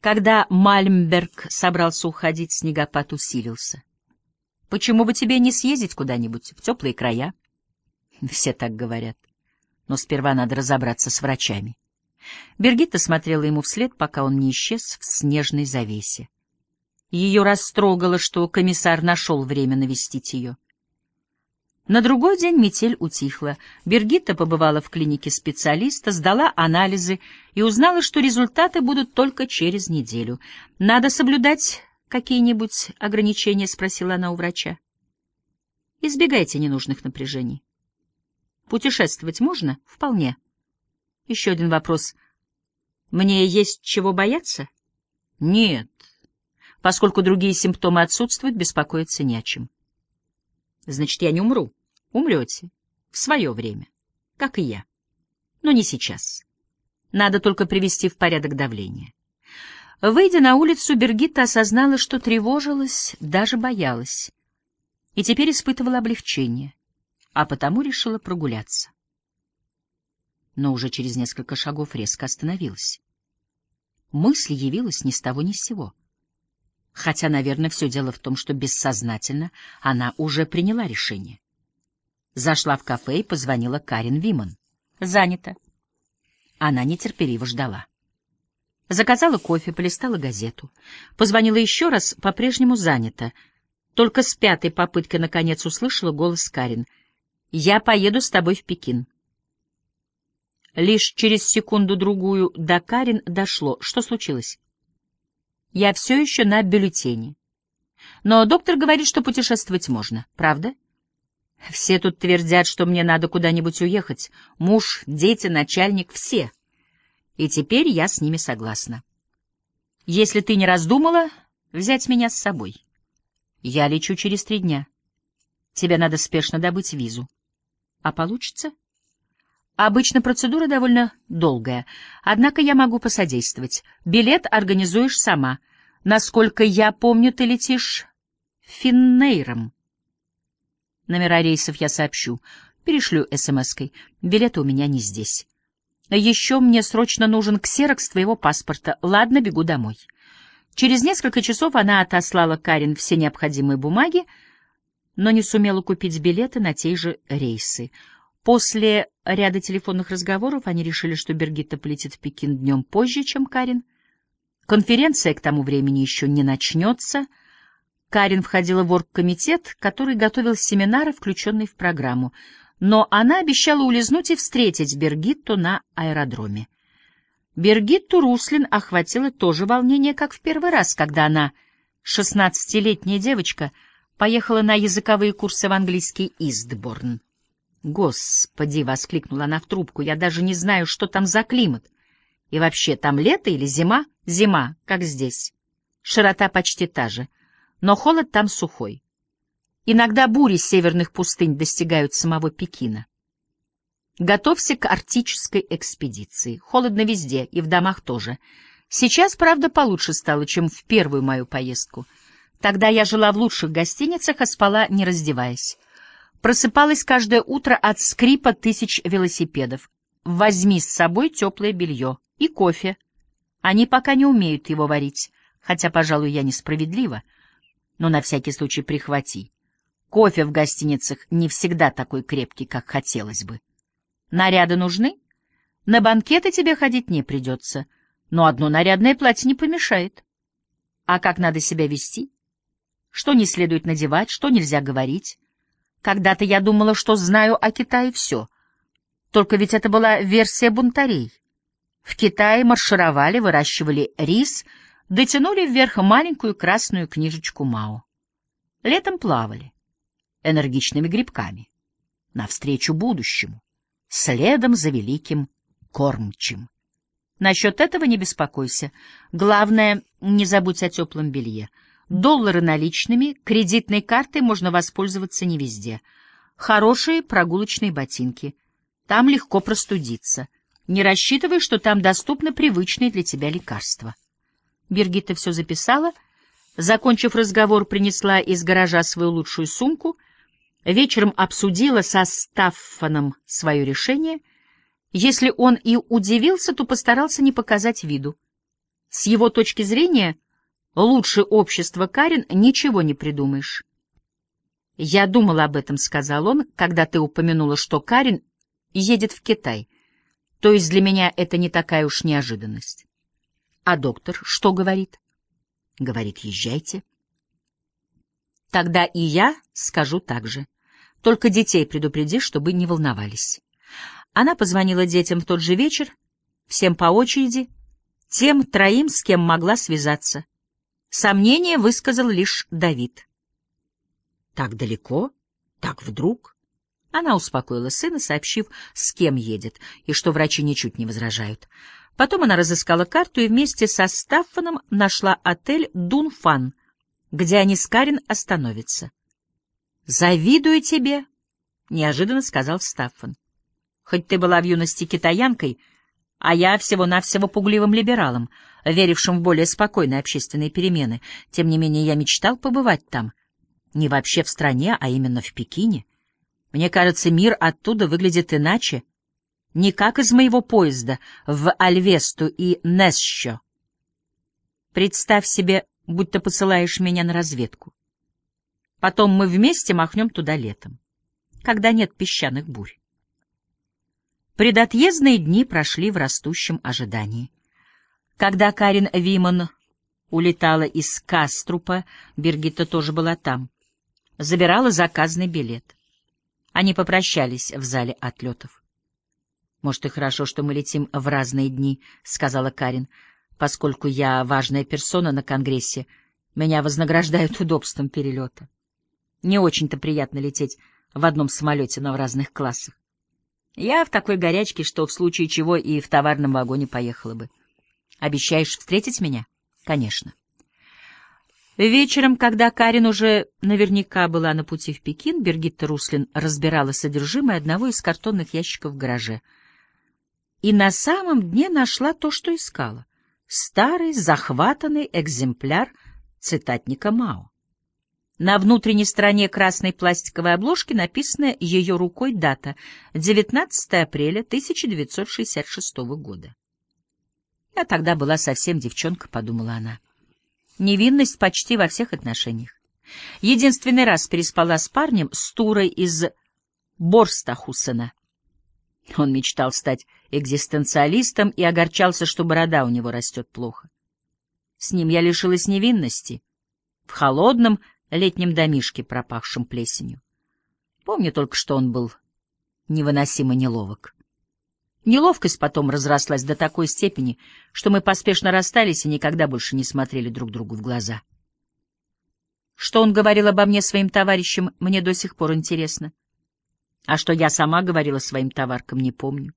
Когда Мальмберг собрался уходить, снегопад усилился. «Почему бы тебе не съездить куда-нибудь в теплые края?» «Все так говорят. Но сперва надо разобраться с врачами». Бергитта смотрела ему вслед, пока он не исчез в снежной завесе. Ее растрогало, что комиссар нашел время навестить ее. На другой день метель утихла. Бергитта побывала в клинике специалиста, сдала анализы и узнала, что результаты будут только через неделю. «Надо соблюдать какие-нибудь ограничения?» — спросила она у врача. «Избегайте ненужных напряжений». «Путешествовать можно?» «Вполне». «Еще один вопрос. Мне есть чего бояться?» «Нет. Поскольку другие симптомы отсутствуют, беспокоиться не о чем». «Значит, я не умру?» Умрете. В свое время. Как и я. Но не сейчас. Надо только привести в порядок давление. Выйдя на улицу, Бергитта осознала, что тревожилась, даже боялась. И теперь испытывала облегчение, а потому решила прогуляться. Но уже через несколько шагов резко остановилась. Мысль явилась ни с того ни с сего. Хотя, наверное, все дело в том, что бессознательно она уже приняла решение. Зашла в кафе и позвонила Карин Виман. Занято. Она нетерпеливо ждала. Заказала кофе, полистала газету. Позвонила еще раз, по-прежнему занято. Только с пятой попытки, наконец, услышала голос Карин. «Я поеду с тобой в Пекин». Лишь через секунду-другую до Карин дошло. Что случилось? «Я все еще на бюллетене. Но доктор говорит, что путешествовать можно. Правда?» Все тут твердят, что мне надо куда-нибудь уехать. Муж, дети, начальник — все. И теперь я с ними согласна. Если ты не раздумала, взять меня с собой. Я лечу через три дня. Тебе надо спешно добыть визу. А получится? Обычно процедура довольно долгая, однако я могу посодействовать. Билет организуешь сама. Насколько я помню, ты летишь Финнейром. Номера рейсов я сообщу. Перешлю смс-кой. Билеты у меня не здесь. Еще мне срочно нужен ксерокс твоего паспорта. Ладно, бегу домой. Через несколько часов она отослала Карин все необходимые бумаги, но не сумела купить билеты на те же рейсы. После ряда телефонных разговоров они решили, что Бергитта полетит в Пекин днем позже, чем Карин. Конференция к тому времени еще не начнется — Карин входила в оргкомитет, который готовил семинары, включенные в программу, но она обещала улизнуть и встретить Бергитту на аэродроме. Бергитту Руслин охватило то же волнение, как в первый раз, когда она, шестнадцатилетняя девочка, поехала на языковые курсы в английский Истборн. «Господи!» — воскликнула она в трубку. «Я даже не знаю, что там за климат. И вообще, там лето или зима? Зима, как здесь. Широта почти та же» но холод там сухой. Иногда бури северных пустынь достигают самого Пекина. Готовься к арктической экспедиции. Холодно везде, и в домах тоже. Сейчас, правда, получше стало, чем в первую мою поездку. Тогда я жила в лучших гостиницах, а спала, не раздеваясь. Просыпалась каждое утро от скрипа тысяч велосипедов. Возьми с собой теплое белье и кофе. Они пока не умеют его варить, хотя, пожалуй, я несправедлива но на всякий случай прихвати. Кофе в гостиницах не всегда такой крепкий, как хотелось бы. Наряды нужны? На банкеты тебе ходить не придется, но одно нарядное платье не помешает. А как надо себя вести? Что не следует надевать, что нельзя говорить? Когда-то я думала, что знаю о Китае все. Только ведь это была версия бунтарей. В Китае маршировали, выращивали рис — дотянули вверх маленькую красную книжечку Мао. Летом плавали энергичными грибками навстречу будущему, следом за великим кормчим. Насчет этого не беспокойся. Главное, не забудь о теплом белье. Доллары наличными, кредитной картой можно воспользоваться не везде. Хорошие прогулочные ботинки. Там легко простудиться. Не рассчитывай, что там доступны привычные для тебя лекарства. Бергитта все записала. Закончив разговор, принесла из гаража свою лучшую сумку. Вечером обсудила со Стаффаном свое решение. Если он и удивился, то постарался не показать виду. С его точки зрения, лучше общества Карин ничего не придумаешь. «Я думал об этом», — сказал он, — «когда ты упомянула, что Карин едет в Китай. То есть для меня это не такая уж неожиданность». «А доктор что говорит?» «Говорит, езжайте». «Тогда и я скажу так же. Только детей предупреди, чтобы не волновались». Она позвонила детям в тот же вечер, всем по очереди, тем троим, с кем могла связаться. Сомнение высказал лишь Давид. «Так далеко? Так вдруг?» Она успокоила сына, сообщив, с кем едет, и что врачи ничуть не возражают. Потом она разыскала карту и вместе со Стаффаном нашла отель «Дунфан», где они с Карин остановятся. «Завидую тебе», — неожиданно сказал Стаффан. «Хоть ты была в юности китаянкой, — а я всего-навсего пугливым либералом, верившим в более спокойные общественные перемены. Тем не менее, я мечтал побывать там. Не вообще в стране, а именно в Пекине. Мне кажется, мир оттуда выглядит иначе. Не как из моего поезда в Альвесту и Несщо. Представь себе, будто посылаешь меня на разведку. Потом мы вместе махнем туда летом, когда нет песчаных бурь. Предотъездные дни прошли в растущем ожидании. Когда Карин Виман улетала из Каструпа, Бергитта тоже была там. Забирала заказный билет. Они попрощались в зале отлетов. «Может, и хорошо, что мы летим в разные дни», — сказала Карин. «Поскольку я важная персона на Конгрессе, меня вознаграждают удобством перелета. Не очень-то приятно лететь в одном самолете, но в разных классах. Я в такой горячке, что в случае чего и в товарном вагоне поехала бы. Обещаешь встретить меня? Конечно. Вечером, когда Карин уже наверняка была на пути в Пекин, Бергитта Руслин разбирала содержимое одного из картонных ящиков в гараже. И на самом дне нашла то, что искала. Старый, захватанный экземпляр цитатника Мао. На внутренней стороне красной пластиковой обложки написана ее рукой дата — 19 апреля 1966 года. «Я тогда была совсем девчонка», — подумала она. Невинность почти во всех отношениях. Единственный раз переспала с парнем с Турой из Борстахусена. Он мечтал стать экзистенциалистом и огорчался, что борода у него растет плохо. С ним я лишилась невинности. В холодном, летнем домишке, пропахшем плесенью. Помню только, что он был невыносимо неловок. Неловкость потом разрослась до такой степени, что мы поспешно расстались и никогда больше не смотрели друг другу в глаза. Что он говорил обо мне своим товарищам, мне до сих пор интересно. А что я сама говорила своим товаркам, не помню.